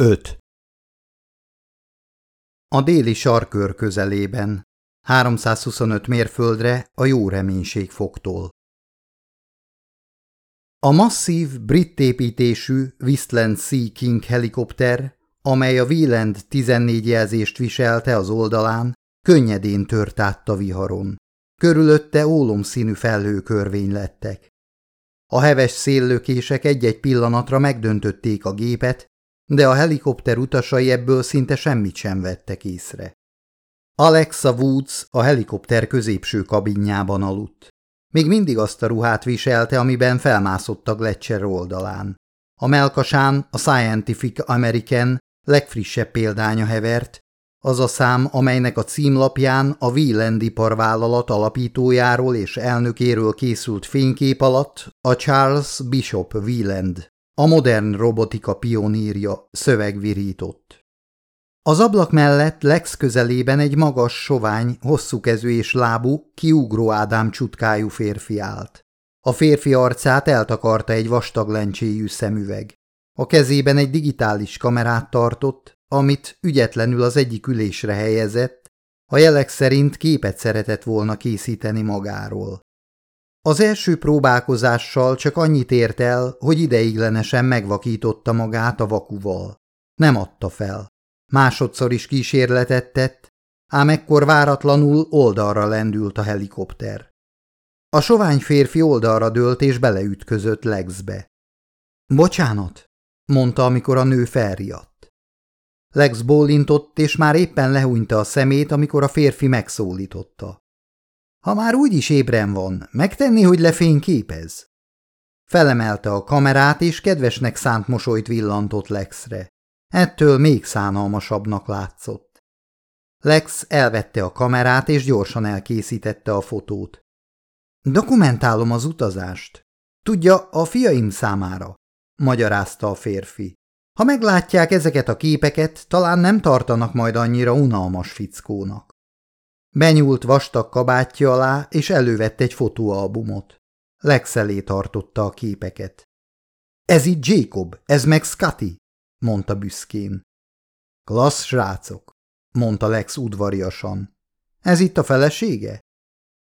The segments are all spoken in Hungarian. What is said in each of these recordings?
5. A déli sarkör közelében, 325 mérföldre a jó reménység fogtól. A masszív, brit építésű Whistland Sea King helikopter, amely a Wieland 14 jelzést viselte az oldalán, könnyedén tört át a viharon. Körülötte ólomszínű felhőkörvény lettek. A heves széllökések egy-egy pillanatra megdöntötték a gépet, de a helikopter utasai ebből szinte semmit sem vettek észre. Alexa Woods a helikopter középső kabinjában aludt. Még mindig azt a ruhát viselte, amiben felmászott a Gletscher oldalán. A melkasán a Scientific American legfrissebb példánya hevert, az a szám, amelynek a címlapján a Wieland iparvállalat alapítójáról és elnökéről készült fénykép alatt a Charles Bishop Wieland a modern robotika pionírja szövegvirított. Az ablak mellett Lex közelében egy magas, sovány, hosszú kezű és lábú, kiugró Ádám csutkájú férfi állt. A férfi arcát eltakarta egy vastag lencséjű szemüveg. A kezében egy digitális kamerát tartott, amit ügyetlenül az egyik ülésre helyezett, a jelek szerint képet szeretett volna készíteni magáról. Az első próbálkozással csak annyit ért el, hogy ideiglenesen megvakította magát a vakuval. Nem adta fel. Másodszor is kísérletet tett, ám ekkor váratlanul oldalra lendült a helikopter. A sovány férfi oldalra dőlt és beleütközött Lexbe. Bocsánat, mondta, amikor a nő felriadt. Lex bólintott, és már éppen lehúnyta a szemét, amikor a férfi megszólította. Ha már úgyis ébren van, megtenni, hogy lefényképez? Felemelte a kamerát, és kedvesnek szánt mosolyt villantott Lexre. Ettől még szánalmasabbnak látszott. Lex elvette a kamerát, és gyorsan elkészítette a fotót. Dokumentálom az utazást. Tudja, a fiaim számára, magyarázta a férfi. Ha meglátják ezeket a képeket, talán nem tartanak majd annyira unalmas fickónak. Benyúlt vastag kabátja alá, és elővette egy fotóalbumot. Lex elé tartotta a képeket. Ez itt Jacob, ez meg Scotty, mondta büszkén. Klassz srácok, mondta Lex udvariasan. Ez itt a felesége?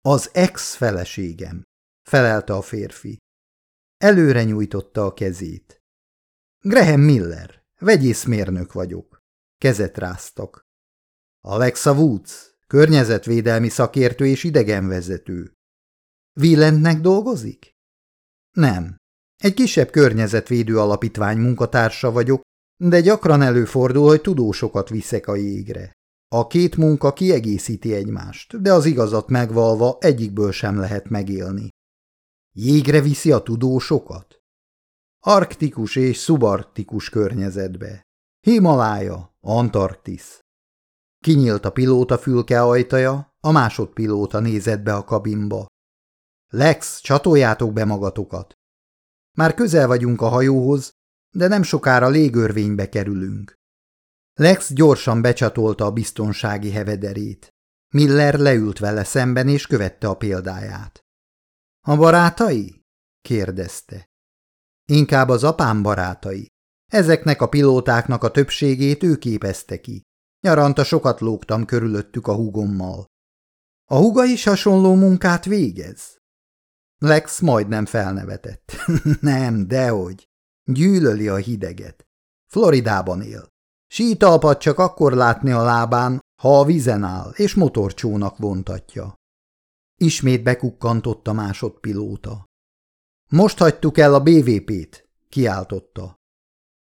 Az ex-feleségem, felelte a férfi. Előre nyújtotta a kezét. Graham Miller, vegyészmérnök vagyok. Kezet ráztak. Alexa Woods, Környezetvédelmi szakértő és idegenvezető. Willentnek dolgozik? Nem. Egy kisebb környezetvédő alapítvány munkatársa vagyok, de gyakran előfordul, hogy tudósokat viszek a jégre. A két munka kiegészíti egymást, de az igazat megvalva egyikből sem lehet megélni. Jégre viszi a tudósokat? Arktikus és szubarktikus környezetbe. Himalája, Antarktisz. Kinyílt a pilóta fülke ajtaja, a másodpilóta nézett be a kabinba. Lex, csatoljátok be magatokat. Már közel vagyunk a hajóhoz, de nem sokára légörvénybe kerülünk. Lex gyorsan becsatolta a biztonsági hevederét. Miller leült vele szemben és követte a példáját. A barátai? kérdezte. Inkább az apám barátai. Ezeknek a pilótáknak a többségét ő képezte ki. Nyaranta sokat lógtam körülöttük a húgommal. A húga is hasonló munkát végez? Lex majdnem felnevetett. Nem, dehogy. Gyűlöli a hideget. Floridában él. Sítalpat csak akkor látni a lábán, ha a vizen áll, és motorcsónak vontatja. Ismét bekukkantott a másodpilóta. Most hagytuk el a BVP-t, kiáltotta.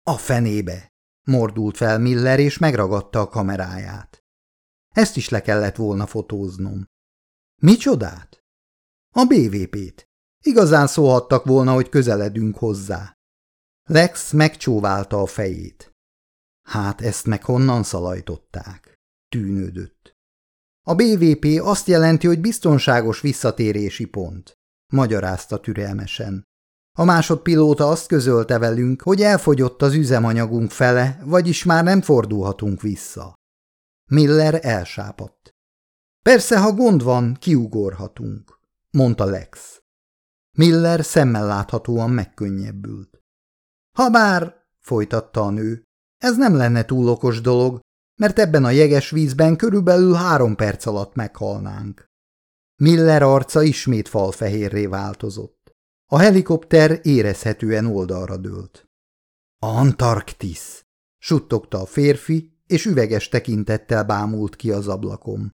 A fenébe, Mordult fel Miller, és megragadta a kameráját. Ezt is le kellett volna fotóznom. Micsodát? A BVP-t. Igazán szólhattak volna, hogy közeledünk hozzá. Lex megcsóválta a fejét. Hát ezt meg honnan szalajtották? Tűnődött. A BVP azt jelenti, hogy biztonságos visszatérési pont, magyarázta türelmesen. A másodpilóta azt közölte velünk, hogy elfogyott az üzemanyagunk fele, vagyis már nem fordulhatunk vissza. Miller elsápadt. Persze, ha gond van, kiugorhatunk, mondta Lex. Miller szemmel láthatóan megkönnyebbült. Habár, folytatta a nő, Ez nem lenne túl okos dolog, mert ebben a jeges vízben körülbelül három perc alatt meghalnánk. Miller arca ismét falfehérré változott. A helikopter érezhetően oldalra dőlt. Antarktisz! suttogta a férfi, és üveges tekintettel bámult ki az ablakom.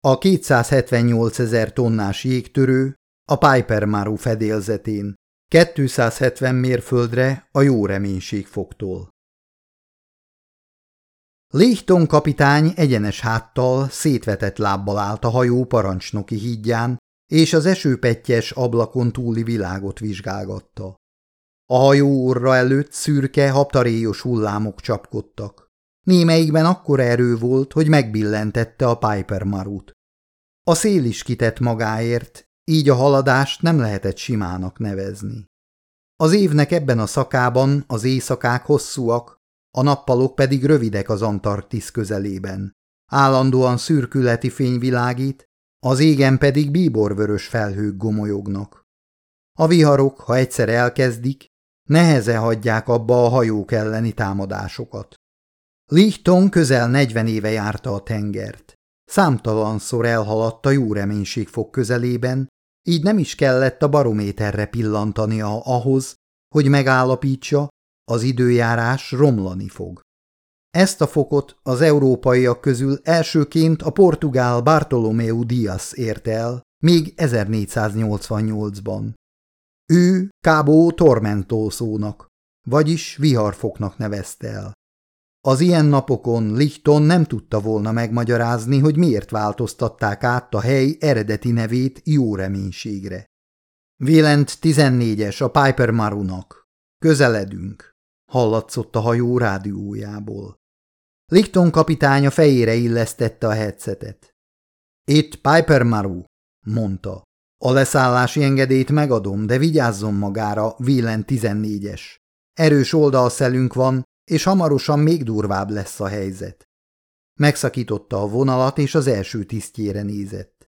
A 278 ezer tonnás jégtörő a Piper Maru fedélzetén, 270 mérföldre a jó reménységfoktól. Lichton kapitány egyenes háttal, szétvetett lábbal állt a hajó parancsnoki hídján, és az esőpettyes ablakon túli világot vizsgálgatta. A hajó orra előtt szürke, habtaréjos hullámok csapkodtak. Némelyikben akkora erő volt, hogy megbillentette a Piper marut. A szél is kitett magáért, így a haladást nem lehetett simának nevezni. Az évnek ebben a szakában az éjszakák hosszúak, a nappalok pedig rövidek az Antarktisz közelében. Állandóan szürkületi fény világít, az égen pedig bíborvörös felhők gomolyognak. A viharok, ha egyszer elkezdik, neheze hagyják abba a hajók elleni támadásokat. Lichton közel 40 éve járta a tengert. Számtalanszor elhaladt a jó reménységfok közelében, így nem is kellett a barométerre pillantania ahhoz, hogy megállapítsa, az időjárás romlani fog. Ezt a fokot az európaiak közül elsőként a portugál Bartolomeu Dias érte el, még 1488-ban. Ő Cabo Tormento szónak, vagyis viharfoknak nevezte el. Az ilyen napokon Lichton nem tudta volna megmagyarázni, hogy miért változtatták át a hely eredeti nevét jó reménységre. Vélent 14-es a Piper Marunak. Közeledünk, hallatszott a hajó rádiójából. Lichton kapitánya fejére illesztette a headsetet. Itt Piper Maru, mondta. A leszállási engedélyt megadom, de vigyázzon magára, Vélent 14-es. Erős oldalszelünk van, és hamarosan még durvább lesz a helyzet. Megszakította a vonalat, és az első tisztjére nézett.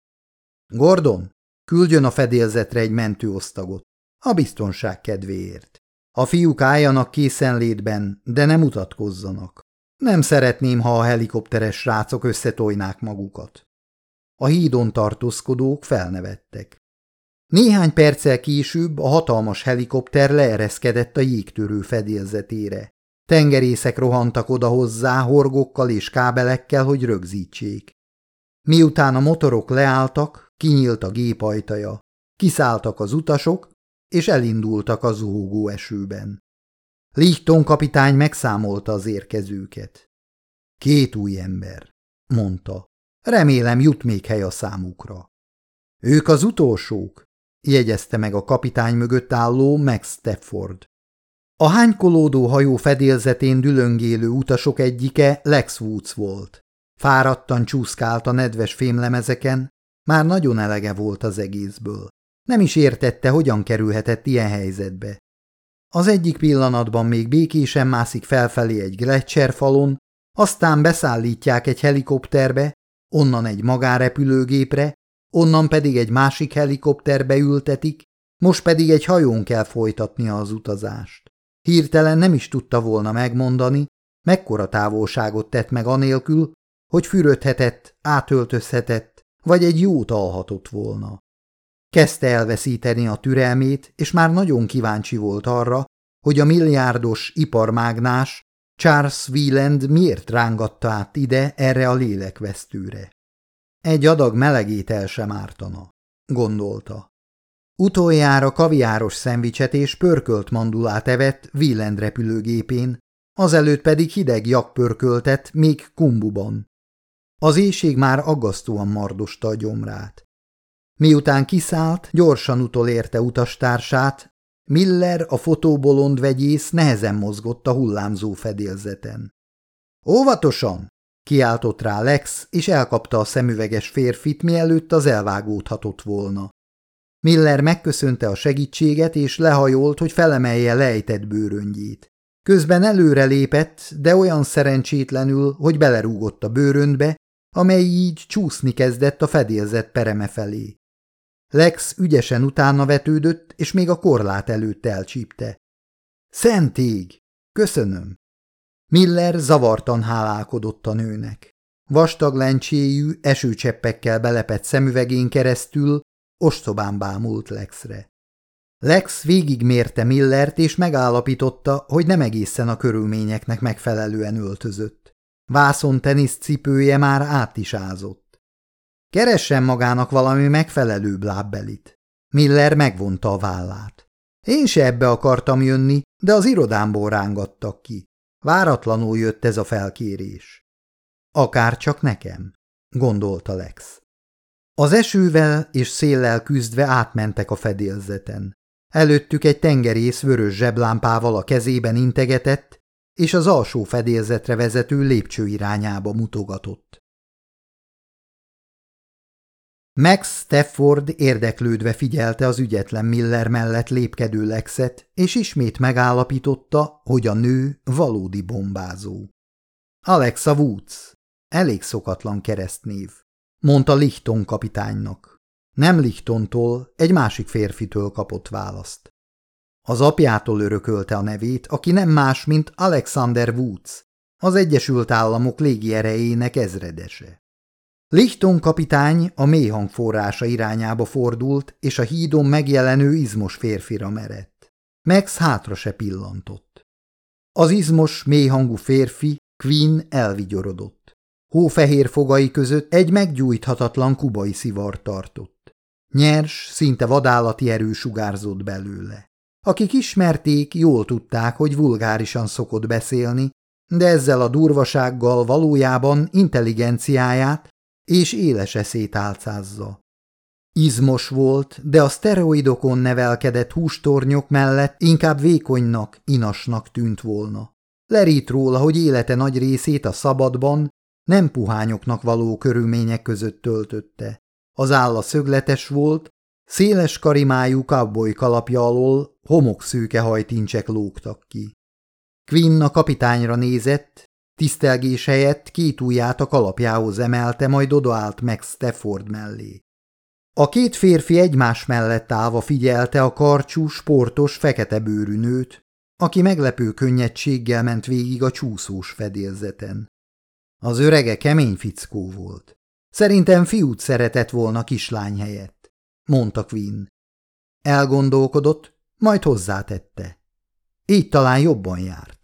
Gordon, küldjön a fedélzetre egy mentőosztagot, a biztonság kedvéért. A fiúk álljanak készenlétben, de nem mutatkozzanak. Nem szeretném, ha a helikopteres srácok összetojnák magukat. A hídon tartózkodók felnevettek. Néhány perccel később a hatalmas helikopter leereszkedett a jégtörő fedélzetére. Tengerészek rohantak oda hozzá horgokkal és kábelekkel, hogy rögzítsék. Miután a motorok leálltak, kinyílt a gép ajtaja. Kiszálltak az utasok, és elindultak a zuhogó esőben. Lichton kapitány megszámolta az érkezőket. Két új ember, mondta. Remélem jut még hely a számukra. Ők az utolsók, jegyezte meg a kapitány mögött álló Max Stefford. A hánykolódó hajó fedélzetén dülöngélő utasok egyike Lex Woods volt. Fáradtan csúszkált a nedves fémlemezeken, már nagyon elege volt az egészből. Nem is értette, hogyan kerülhetett ilyen helyzetbe. Az egyik pillanatban még békésen mászik felfelé egy falon, aztán beszállítják egy helikopterbe, onnan egy magárepülőgépre, onnan pedig egy másik helikopterbe ültetik, most pedig egy hajón kell folytatnia az utazást. Hirtelen nem is tudta volna megmondani, mekkora távolságot tett meg anélkül, hogy fürödhetett, átöltözhetett, vagy egy jót alhatott volna. Kezdte elveszíteni a türelmét, és már nagyon kíváncsi volt arra, hogy a milliárdos iparmágnás Charles Wieland miért rángatta át ide erre a lélekvesztőre. Egy adag melegét el sem ártana, gondolta. Utoljára kaviáros szendvicset és pörkölt mandulát evett Wieland repülőgépén, azelőtt pedig hideg jakpörköltet még kumbuban. Az éjség már aggasztóan mardosta a gyomrát. Miután kiszállt, gyorsan utolérte utastársát, Miller, a fotóbolond vegyész nehezen mozgott a hullámzó fedélzeten. Óvatosan! kiáltott rá Lex, és elkapta a szemüveges férfit, mielőtt az elvágódhatott volna. Miller megköszönte a segítséget, és lehajolt, hogy felemelje lejtett bőröngyét. Közben előre lépett, de olyan szerencsétlenül, hogy belerúgott a bőröndbe, amely így csúszni kezdett a fedélzet pereme felé. Lex ügyesen utána vetődött, és még a korlát előtt elcsípte. Szentég! Köszönöm! Miller zavartan hálálkodott a nőnek. Vastag lencséjű, esőcseppekkel belepett szemüvegén keresztül ostobán bámult Lexre. Lex végigmérte Millert, és megállapította, hogy nem egészen a körülményeknek megfelelően öltözött. Vászon teniszcipője már át. Keressen magának valami megfelelő lábbelit. Miller megvonta a vállát. Én se ebbe akartam jönni, de az irodámból rángattak ki. Váratlanul jött ez a felkérés. Akár csak nekem, gondolta Lex. Az esővel és széllel küzdve átmentek a fedélzeten. Előttük egy tengerész vörös zseblámpával a kezében integetett, és az alsó fedélzetre vezető lépcső irányába mutogatott. Max Stafford érdeklődve figyelte az ügyetlen Miller mellett lépkedő Lexet, és ismét megállapította, hogy a nő valódi bombázó. Alexa Woods, elég szokatlan keresztnév, mondta Lichton kapitánynak. Nem Lichtontól, egy másik férfitől kapott választ. Az apjától örökölte a nevét, aki nem más, mint Alexander Woods, az Egyesült Államok légierejének ezredese. Lichton kapitány a mélyhang forrása irányába fordult, és a hídon megjelenő izmos férfira merett. Max hátra se pillantott. Az izmos, mélyhangú férfi, Queen elvigyorodott. Hófehér fogai között egy meggyújthatatlan kubai szivar tartott. Nyers, szinte vadállati erő sugárzott belőle. Akik ismerték, jól tudták, hogy vulgárisan szokott beszélni, de ezzel a durvasággal valójában intelligenciáját és éles eszét álcázza. Izmos volt, de a szteroidokon nevelkedett hústornyok mellett inkább vékonynak, inasnak tűnt volna. Lerít róla, hogy élete nagy részét a szabadban, nem puhányoknak való körülmények között töltötte. Az álla szögletes volt, széles karimájú cowboy kalapja alól homokszőke hajtincsek lógtak ki. Quinn a kapitányra nézett, Tisztelgés helyett két ujját a kalapjához emelte, majd odaállt meg Stafford mellé. A két férfi egymás mellett állva figyelte a karcsú, sportos, fekete bőrű nőt, aki meglepő könnyedséggel ment végig a csúszós fedélzeten. Az örege kemény fickó volt. Szerintem fiút szeretett volna kislány helyett, mondta Quinn. Elgondolkodott, majd hozzátette. Így talán jobban járt.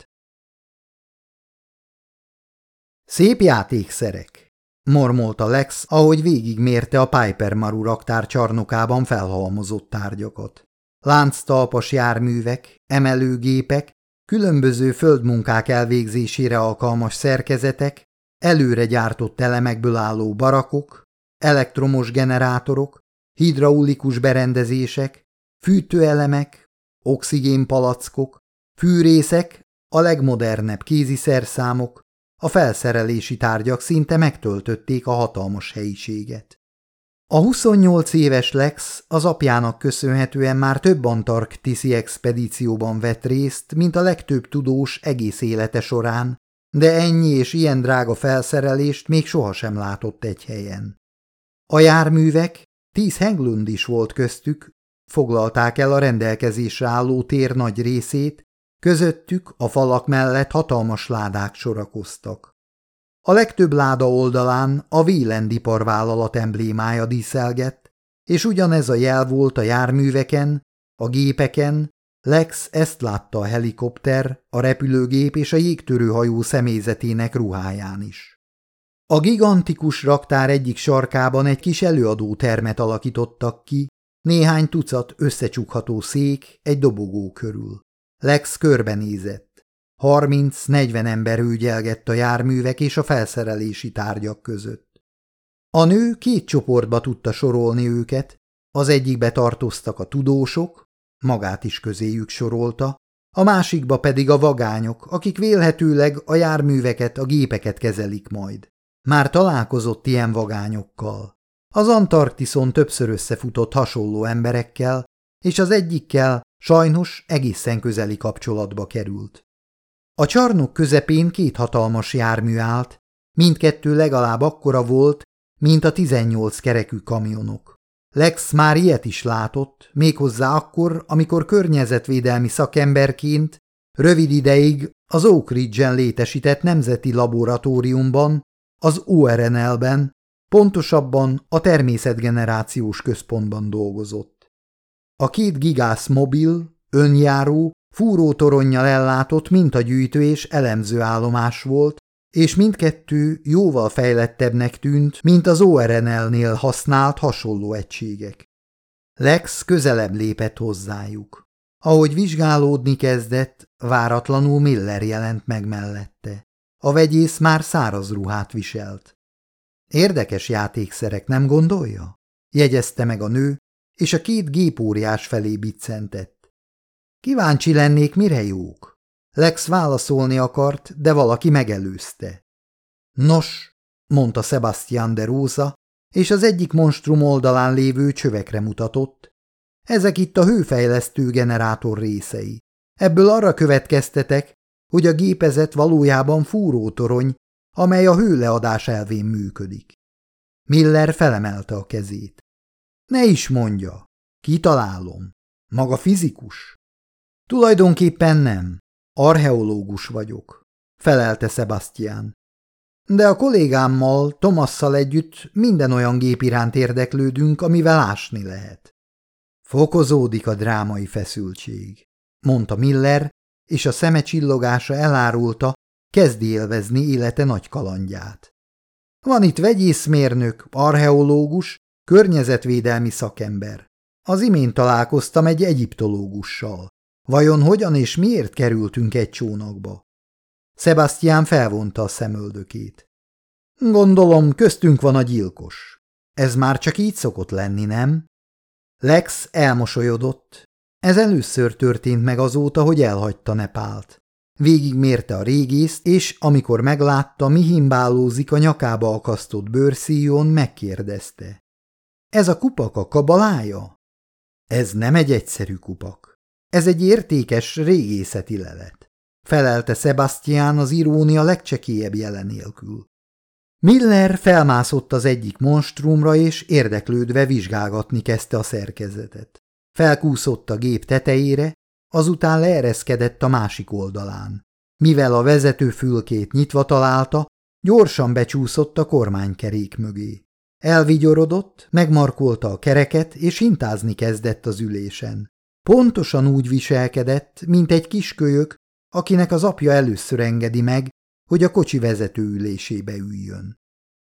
Szép játékszerek, mormolta Lex, ahogy végigmérte a Piper Maru raktár csarnokában felhalmozott tárgyakat. Lánctalpas járművek, emelőgépek, különböző földmunkák elvégzésére alkalmas szerkezetek, előre gyártott elemekből álló barakok, elektromos generátorok, hidraulikus berendezések, fűtőelemek, oxigénpalackok, fűrészek, a legmodernebb kéziszerszámok, a felszerelési tárgyak szinte megtöltötték a hatalmas helyiséget. A 28 éves Lex az apjának köszönhetően már több antarktiszi expedícióban vett részt, mint a legtöbb tudós egész élete során, de ennyi és ilyen drága felszerelést még sohasem látott egy helyen. A járművek, tíz Henglund is volt köztük, foglalták el a rendelkezésre álló tér nagy részét, Közöttük a falak mellett hatalmas ládák sorakoztak. A legtöbb láda oldalán a Wieland iparvállalat emblémája díszelgett, és ugyanez a jel volt a járműveken, a gépeken, Lex ezt látta a helikopter, a repülőgép és a jégtörőhajó személyzetének ruháján is. A gigantikus raktár egyik sarkában egy kis előadó termet alakítottak ki, néhány tucat összecsukható szék egy dobogó körül. Lex körbenézett. Harminc-negyven ember ügyelgett a járművek és a felszerelési tárgyak között. A nő két csoportba tudta sorolni őket, az egyikbe tartoztak a tudósok, magát is közéjük sorolta, a másikba pedig a vagányok, akik vélhetőleg a járműveket, a gépeket kezelik majd. Már találkozott ilyen vagányokkal. Az Antarktiszon többször összefutott hasonló emberekkel, és az egyikkel Sajnos egészen közeli kapcsolatba került. A csarnok közepén két hatalmas jármű állt, mindkettő legalább akkora volt, mint a 18 kerekű kamionok. Lex már ilyet is látott, méghozzá akkor, amikor környezetvédelmi szakemberként Rövid ideig az Oak Ridge-en létesített nemzeti laboratóriumban, az ORNL-ben, pontosabban a természetgenerációs központban dolgozott. A két gigász mobil, önjáró, fúrótoronnyal ellátott mintagyűjtő és elemző állomás volt, és mindkettő jóval fejlettebbnek tűnt, mint az ORNL-nél használt hasonló egységek. Lex közelebb lépett hozzájuk. Ahogy vizsgálódni kezdett, váratlanul Miller jelent meg mellette. A vegyész már száraz ruhát viselt. Érdekes játékszerek, nem gondolja? jegyezte meg a nő, és a két gépóriás felé biccentett. Kíváncsi lennék, mire jók? Lex válaszolni akart, de valaki megelőzte. Nos, mondta Sebastian de Rosa, és az egyik monstrum oldalán lévő csövekre mutatott. Ezek itt a hőfejlesztő generátor részei. Ebből arra következtetek, hogy a gépezet valójában fúrótorony, amely a hőleadás elvén működik. Miller felemelte a kezét. Ne is mondja, kitalálom. Maga fizikus? Tulajdonképpen nem. Archeológus vagyok, felelte Sebastian. De a kollégámmal, Tomasszal együtt minden olyan gép iránt érdeklődünk, amivel ásni lehet. Fokozódik a drámai feszültség, mondta Miller, és a szeme csillogása elárulta, kezdi élvezni élete nagy kalandját. Van itt vegyészmérnök, archeológus, környezetvédelmi szakember. Az imént találkoztam egy egyiptológussal. Vajon hogyan és miért kerültünk egy csónakba? Sebastian felvonta a szemöldökét. Gondolom, köztünk van a gyilkos. Ez már csak így szokott lenni, nem? Lex elmosolyodott. Ez először történt meg azóta, hogy elhagyta Nepált. Végig mérte a régészt, és amikor meglátta, mi himbálózik a nyakába akasztott bőrszíjon, megkérdezte. Ez a kupak a kabalája? Ez nem egy egyszerű kupak. Ez egy értékes régészeti lelet, felelte Sebastian az irónia legcsekélyebb jelenélkül. Miller felmászott az egyik monstrumra, és érdeklődve vizsgálgatni kezdte a szerkezetet. Felkúszott a gép tetejére, azután leereszkedett a másik oldalán. Mivel a vezetőfülkét nyitva találta, gyorsan becsúszott a kormánykerék mögé. Elvigyorodott, megmarkolta a kereket, és hintázni kezdett az ülésen. Pontosan úgy viselkedett, mint egy kiskölyök, akinek az apja először engedi meg, hogy a kocsi vezetőülésébe üljön.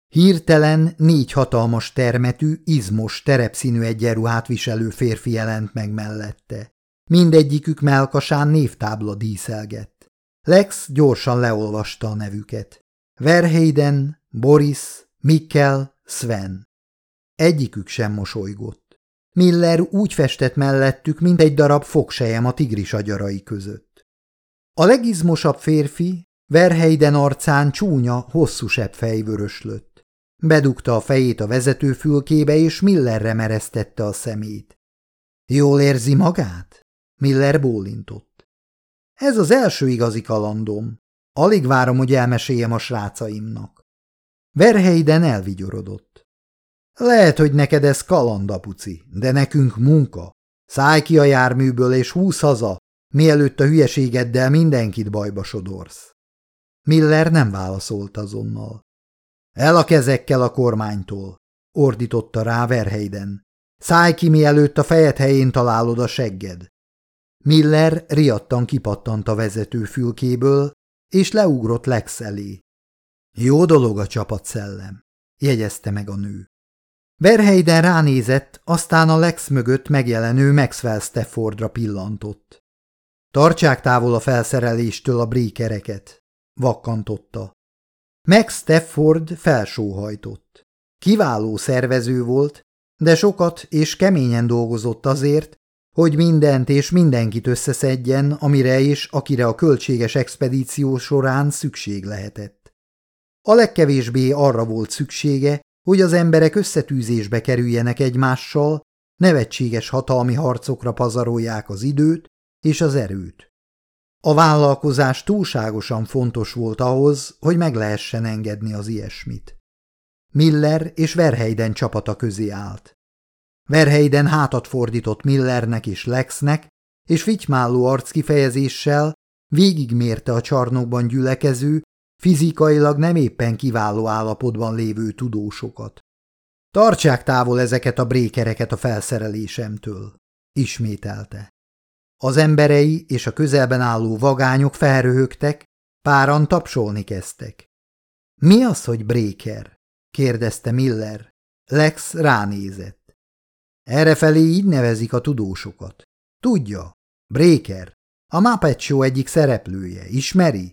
Hirtelen négy hatalmas termetű, izmos, terepszínű egyenruhát viselő férfi jelent meg mellette. Mindegyikük melkasán névtábla díszelgett. Lex gyorsan leolvasta a nevüket. Verheiden, Boris, Mikkel, Sven. Egyikük sem mosolygott. Miller úgy festett mellettük, mint egy darab fogsejem a tigris agyarai között. A legizmosabb férfi Verheiden arcán csúnya, hosszú fej vöröslött. Bedugta a fejét a vezetőfülkébe, és Millerre mereztette a szemét. Jól érzi magát? Miller bólintott. Ez az első igazi kalandom. Alig várom, hogy elmeséljem a srácaimnak. Verheiden elvigyorodott. Lehet, hogy neked ez kalandapuci, de nekünk munka. Szállj ki a járműből és húsz haza, mielőtt a hülyeségeddel mindenkit bajba sodorsz. Miller nem válaszolt azonnal. El a kezekkel a kormánytól, ordította rá Verheiden. Szállj ki, mielőtt a fejed helyén találod a segged. Miller riadtan kipattant a vezető fülkéből, és leugrott Lex elé. Jó dolog a csapatszellem, jegyezte meg a nő. Verheiden ránézett, aztán a Lex mögött megjelenő Maxwell Staffordra pillantott. Tartsák távol a felszereléstől a brékereket, vakkantotta. Max Stafford felsóhajtott. Kiváló szervező volt, de sokat és keményen dolgozott azért, hogy mindent és mindenkit összeszedjen, amire és akire a költséges expedíció során szükség lehetett. A legkevésbé arra volt szüksége, hogy az emberek összetűzésbe kerüljenek egymással, nevetséges hatalmi harcokra pazarolják az időt és az erőt. A vállalkozás túlságosan fontos volt ahhoz, hogy meg lehessen engedni az ilyesmit. Miller és Verheiden csapata közé állt. Verheiden hátat fordított Millernek és Lexnek, és vigymálló arckifejezéssel végigmérte a csarnokban gyülekező, fizikailag nem éppen kiváló állapotban lévő tudósokat. Tartsák távol ezeket a brékereket a felszerelésemtől, ismételte. Az emberei és a közelben álló vagányok felröhögtek, páran tapsolni kezdtek. Mi az, hogy bréker? kérdezte Miller. Lex ránézett. Errefelé így nevezik a tudósokat. Tudja, Breaker, a Muppet Show egyik szereplője, ismeri?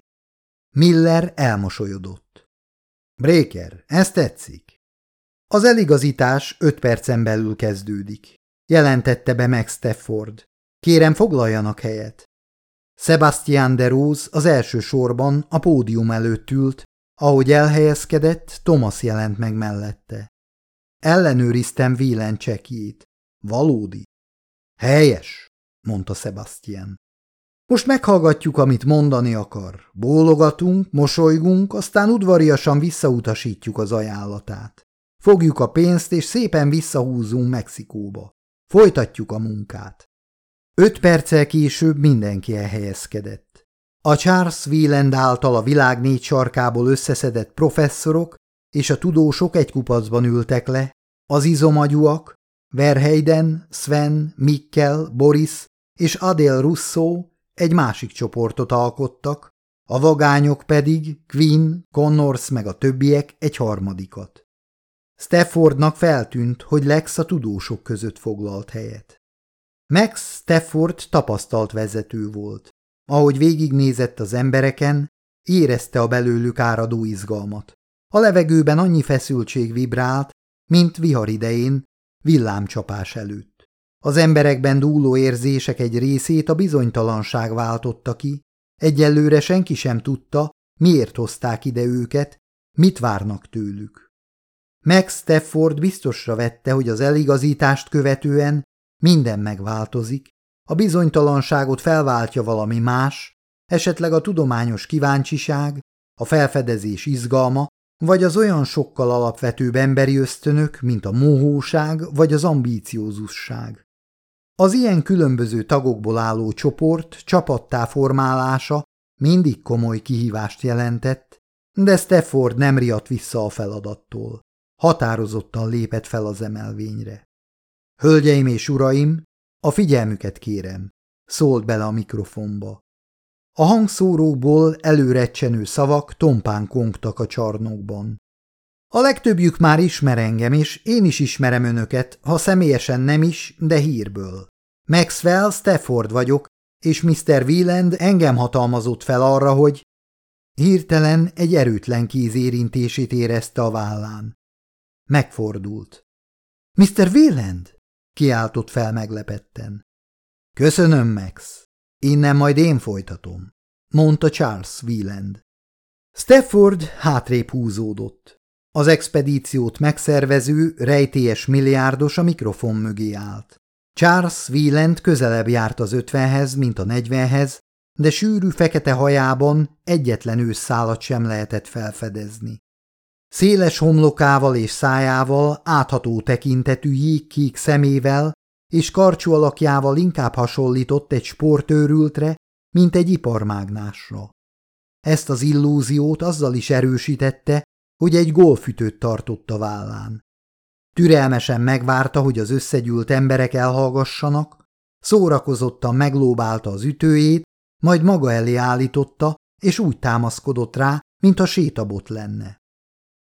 Miller elmosolyodott. Breaker, ez tetszik? Az eligazítás öt percen belül kezdődik, jelentette be Max Stafford. Kérem, foglaljanak helyet. Sebastian de Rose az első sorban a pódium előtt ült, ahogy elhelyezkedett, Thomas jelent meg mellette. Ellenőriztem Wieland csekjét. Valódi. Helyes, mondta Sebastian. Most meghallgatjuk, amit mondani akar. Bólogatunk, mosolygunk, aztán udvariasan visszautasítjuk az ajánlatát. Fogjuk a pénzt, és szépen visszahúzunk Mexikóba. Folytatjuk a munkát. Öt perccel később mindenki elhelyezkedett. A Charles Wieland által a világ négy sarkából összeszedett professzorok és a tudósok egy kupacban ültek le, az izomagyúak, Verheiden, Sven, Mikkel, Boris és Adél Russo egy másik csoportot alkottak, a vagányok pedig Quinn, Connors meg a többiek egy harmadikat. Staffordnak feltűnt, hogy Lex a tudósok között foglalt helyet. Max Stafford tapasztalt vezető volt. Ahogy végignézett az embereken, érezte a belőlük áradó izgalmat. A levegőben annyi feszültség vibrált, mint vihar idején, villámcsapás előtt. Az emberekben dúló érzések egy részét a bizonytalanság váltotta ki, egyelőre senki sem tudta, miért hozták ide őket, mit várnak tőlük. Max Stafford biztosra vette, hogy az eligazítást követően minden megváltozik, a bizonytalanságot felváltja valami más, esetleg a tudományos kíváncsiság, a felfedezés izgalma, vagy az olyan sokkal alapvetőbb emberi ösztönök, mint a mohóság vagy az ambíciózusság. Az ilyen különböző tagokból álló csoport csapattá formálása mindig komoly kihívást jelentett, de Stafford nem riadt vissza a feladattól. Határozottan lépett fel az emelvényre. Hölgyeim és uraim, a figyelmüket kérem, szólt bele a mikrofonba. A hangszórókból előrecsenő szavak tompán kongtak a csarnokban. A legtöbbjük már ismer engem, és én is ismerem önöket, ha személyesen nem is, de hírből. Maxwell Stafford vagyok, és Mr. Wieland engem hatalmazott fel arra, hogy... Hirtelen egy erőtlen kéz érintését érezte a vállán. Megfordult. Mr. Wieland? kiáltott fel meglepetten. Köszönöm, Max. Innen majd én folytatom, mondta Charles Wieland. Stafford hátrébb húzódott. Az expedíciót megszervező, rejtélyes milliárdos a mikrofon mögé állt. Charles Wieland közelebb járt az ötvenhez, mint a negyvenhez, de sűrű fekete hajában egyetlen őszszálat sem lehetett felfedezni. Széles homlokával és szájával, átható tekintetű jégkék szemével és karcsú alakjával inkább hasonlított egy sportőrültre, mint egy iparmágnásra. Ezt az illúziót azzal is erősítette, hogy egy golfütőt tartott a vállán. Türelmesen megvárta, hogy az összegyűlt emberek elhallgassanak, szórakozottan meglóbálta az ütőjét, majd maga elé állította, és úgy támaszkodott rá, mintha sétabot lenne.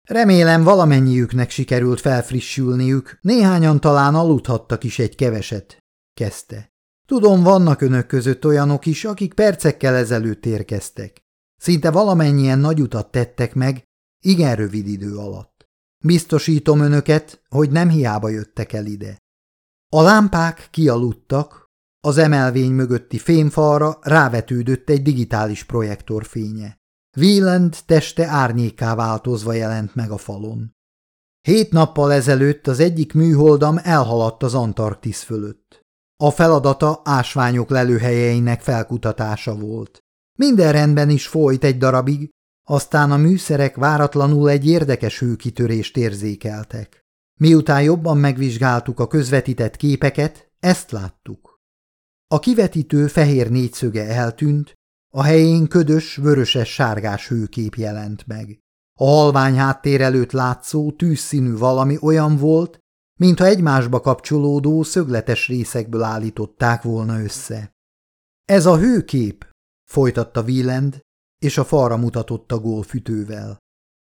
Remélem valamennyiüknek sikerült felfrissülniük, néhányan talán aludhattak is egy keveset, kezdte. Tudom, vannak önök között olyanok is, akik percekkel ezelőtt érkeztek. Szinte valamennyien nagy utat tettek meg, igen rövid idő alatt. Biztosítom önöket, hogy nem hiába jöttek el ide. A lámpák kialudtak, az emelvény mögötti fémfalra rávetődött egy digitális projektor fénye. Wieland teste árnyéká változva jelent meg a falon. Hét nappal ezelőtt az egyik műholdam elhaladt az Antarktisz fölött. A feladata ásványok lelőhelyeinek felkutatása volt. Minden rendben is folyt egy darabig, aztán a műszerek váratlanul egy érdekes hőkitörést érzékeltek. Miután jobban megvizsgáltuk a közvetített képeket, ezt láttuk. A kivetítő fehér négyszöge eltűnt, A helyén ködös, vöröses-sárgás hőkép jelent meg. A halvány háttér előtt látszó tűzszínű valami olyan volt, mintha egymásba kapcsolódó szögletes részekből állították volna össze. Ez a hőkép, folytatta Wieland, és a falra mutatott a gólfütővel.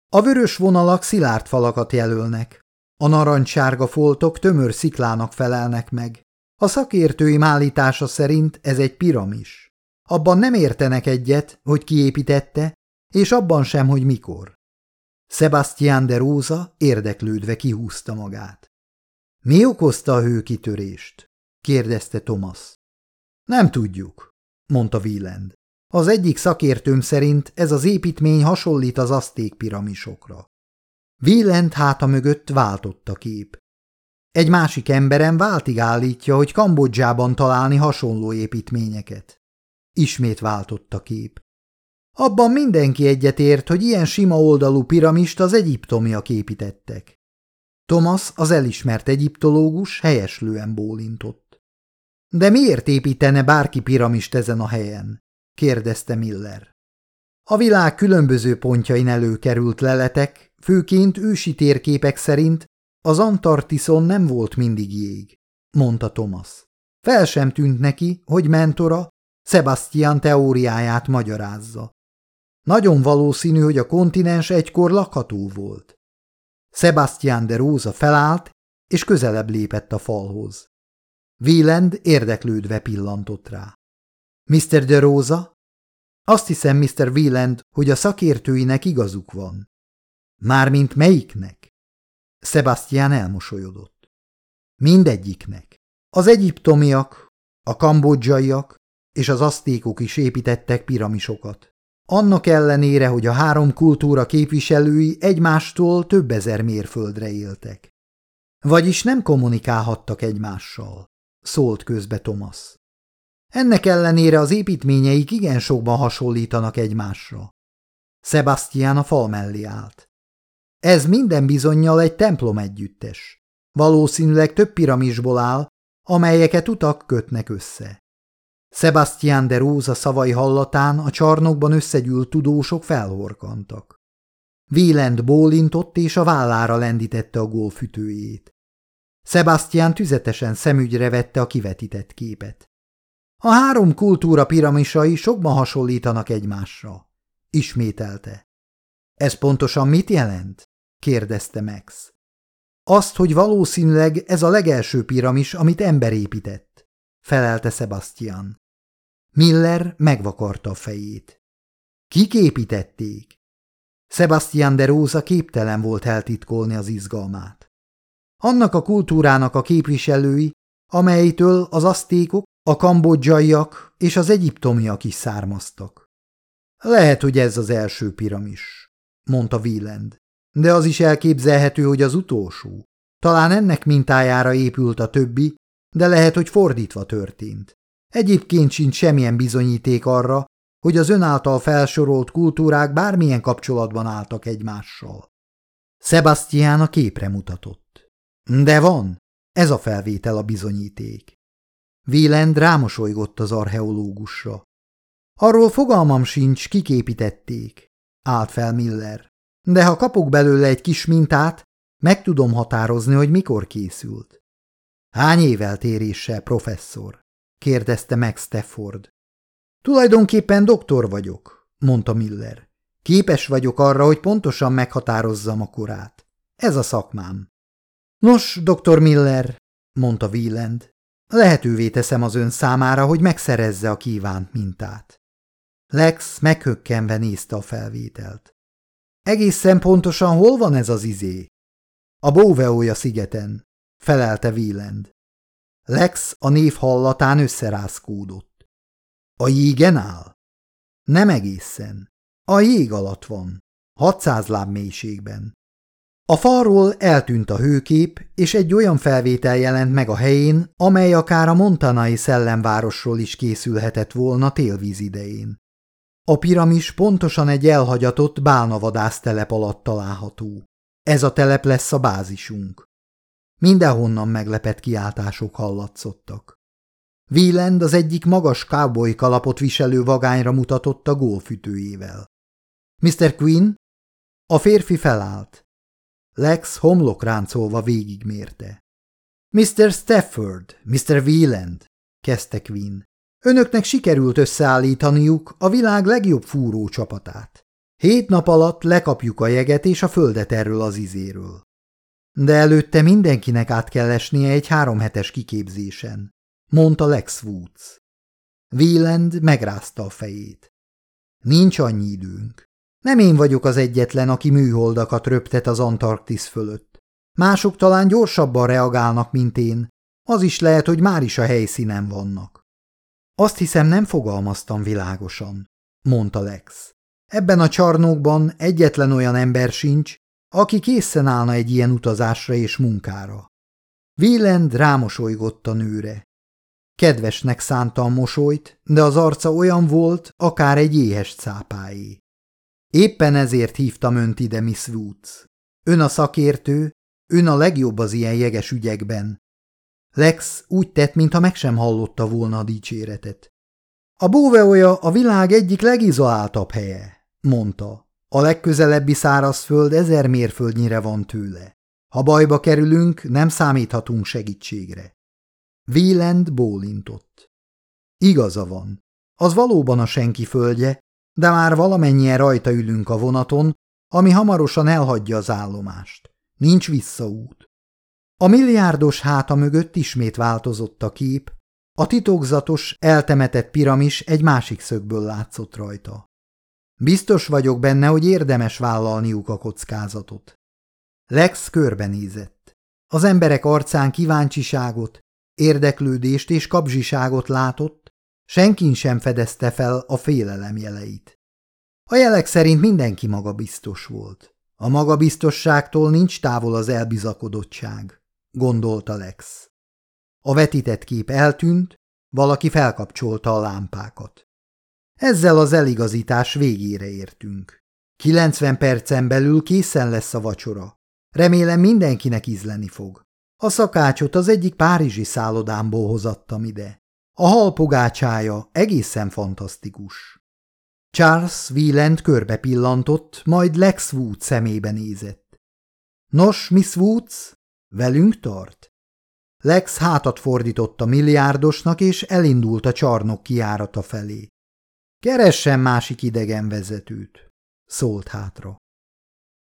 A vörös vonalak szilárd falakat jelölnek, a narancssárga foltok tömör sziklának felelnek meg. A szakértői állítása szerint ez egy piramis. Abban nem értenek egyet, hogy kiépítette, és abban sem, hogy mikor. Sebastian de Rosa érdeklődve kihúzta magát. Mi okozta a hőkitörést? kérdezte Thomas. Nem tudjuk, mondta Wieland. Az egyik szakértőm szerint ez az építmény hasonlít az aszték piramisokra. Wieland háta mögött váltott a kép. Egy másik emberem váltig állítja, hogy Kambodzsában találni hasonló építményeket. Ismét váltott a kép. Abban mindenki egyetért, hogy ilyen sima oldalú piramist az egyiptomiak építettek. Thomas, az elismert egyiptológus helyeslően bólintott. De miért építene bárki piramist ezen a helyen? Kérdezte Miller. A világ különböző pontjain előkerült leletek, főként ősi térképek szerint az Antartiszon nem volt mindig jég, mondta Thomas. Fel sem tűnt neki, hogy mentora Sebastian teóriáját magyarázza. Nagyon valószínű, hogy a kontinens egykor lakható volt. Sebastian de Rosa felállt, és közelebb lépett a falhoz. Wieland érdeklődve pillantott rá. Mr. de Rosa? Azt hiszem, Mr. Wieland, hogy a szakértőinek igazuk van. Mármint melyiknek? Sebastian elmosolyodott. Mindegyiknek. Az egyiptomiak, a kambodzsaiak és az asztékok is építettek piramisokat. Annak ellenére, hogy a három kultúra képviselői egymástól több ezer mérföldre éltek. Vagyis nem kommunikálhattak egymással, szólt közbe Thomas. Ennek ellenére az építményeik igen sokban hasonlítanak egymásra. Sebastian a fal mellé állt. Ez minden bizonyal egy templom együttes. Valószínűleg több piramisból áll, amelyeket utak kötnek össze. Sebastian de Rosa szavai hallatán a csarnokban összegyűlt tudósok felhorkantak. Wieland bólintott és a vállára lendítette a gólfütőjét. Sebastian tüzetesen szemügyre vette a kivetített képet. A három kultúra piramisai sokban hasonlítanak egymásra. Ismételte. Ez pontosan mit jelent? kérdezte Max. Azt, hogy valószínűleg ez a legelső piramis, amit ember épített, felelte Sebastian. Miller megvakarta a fejét. Kik építették? Sebastian de Rosa képtelen volt eltitkolni az izgalmát. Annak a kultúrának a képviselői, amelytől az asztékok, a kambodzsaiak és az egyiptomiak is származtak. Lehet, hogy ez az első piramis, mondta Wieland, de az is elképzelhető, hogy az utolsó. Talán ennek mintájára épült a többi, de lehet, hogy fordítva történt. Egyébként sincs semmilyen bizonyíték arra, hogy az ön által felsorolt kultúrák bármilyen kapcsolatban álltak egymással. Sebastian a képre mutatott. De van, ez a felvétel a bizonyíték. Wieland rámosolygott az archeológusra. Arról fogalmam sincs, kiképítették, állt fel Miller. De ha kapok belőle egy kis mintát, meg tudom határozni, hogy mikor készült. Hány éveltéréssel, professzor? kérdezte meg Stafford. Tulajdonképpen doktor vagyok, mondta Miller. Képes vagyok arra, hogy pontosan meghatározzam a korát. Ez a szakmám. Nos, doktor Miller, mondta Wieland, lehetővé teszem az ön számára, hogy megszerezze a kívánt mintát. Lex meghökkenve nézte a felvételt. Egészen pontosan hol van ez az izé? A Bóveója szigeten, felelte Wieland. Lex a név hallatán összerázkódott. A jégen áll? Nem egészen. A jég alatt van, 600 láb mélységben. A falról eltűnt a hőkép, és egy olyan felvétel jelent meg a helyén, amely akár a montanai szellemvárosról is készülhetett volna télvíz idején. A piramis pontosan egy elhagyatott bálnavadász telep alatt található. Ez a telep lesz a bázisunk. Mindenhonnan meglepett kiáltások hallatszottak. Wieland az egyik magas cowboy kalapot viselő vagányra mutatott a golfütőjével. Mr. Quinn? A férfi felállt. Lex homlokráncolva végigmérte. Mr. Stafford, Mr. Wieland, kezdte Quinn. Önöknek sikerült összeállítaniuk a világ legjobb fúró csapatát. Hét nap alatt lekapjuk a jeget és a földet erről az izéről. De előtte mindenkinek át kell esnie egy háromhetes kiképzésen, mondta Lex Woods. Wieland megrázta a fejét. Nincs annyi időnk. Nem én vagyok az egyetlen, aki műholdakat röptet az Antarktisz fölött. Mások talán gyorsabban reagálnak, mint én. Az is lehet, hogy már is a helyszínen vannak. Azt hiszem, nem fogalmaztam világosan, mondta Lex. Ebben a csarnokban egyetlen olyan ember sincs, aki készen állna egy ilyen utazásra és munkára. Wieland rámosolygott a nőre. Kedvesnek szánta a mosolyt, de az arca olyan volt, akár egy éhes cápáé. Éppen ezért hívtam önt ide, Miss Woods. Ön a szakértő, ön a legjobb az ilyen jeges ügyekben. Lex úgy tett, mintha meg sem hallotta volna a dicséretet. A bóveolja a világ egyik legizoláltabb helye, mondta. A legközelebbi szárazföld ezer mérföldnyire van tőle. Ha bajba kerülünk, nem számíthatunk segítségre. Wieland bólintott. Igaza van. Az valóban a senki földje, de már valamennyien rajta ülünk a vonaton, ami hamarosan elhagyja az állomást. Nincs visszaút. A milliárdos háta mögött ismét változott a kép, a titokzatos, eltemetett piramis egy másik szögből látszott rajta. Biztos vagyok benne, hogy érdemes vállalniuk a kockázatot. Lex körbenézett. Az emberek arcán kíváncsiságot, érdeklődést és kapzsiságot látott, senkin sem fedezte fel a félelem jeleit. A jelek szerint mindenki magabiztos volt. A magabiztosságtól nincs távol az elbizakodottság, gondolta Lex. A vetített kép eltűnt, valaki felkapcsolta a lámpákat. Ezzel az eligazítás végére értünk. 90 percen belül készen lesz a vacsora. Remélem mindenkinek ízleni fog. A szakácsot az egyik párizsi szállodámból hozattam ide. A halpogácsája egészen fantasztikus. Charles Wieland körbe pillantott, majd Lex Wood szemébe nézett. Nos, Miss Woods, velünk tart? Lex hátat fordított a milliárdosnak, és elindult a csarnok kiárata felé. Keressen másik idegen vezetőt, szólt hátra.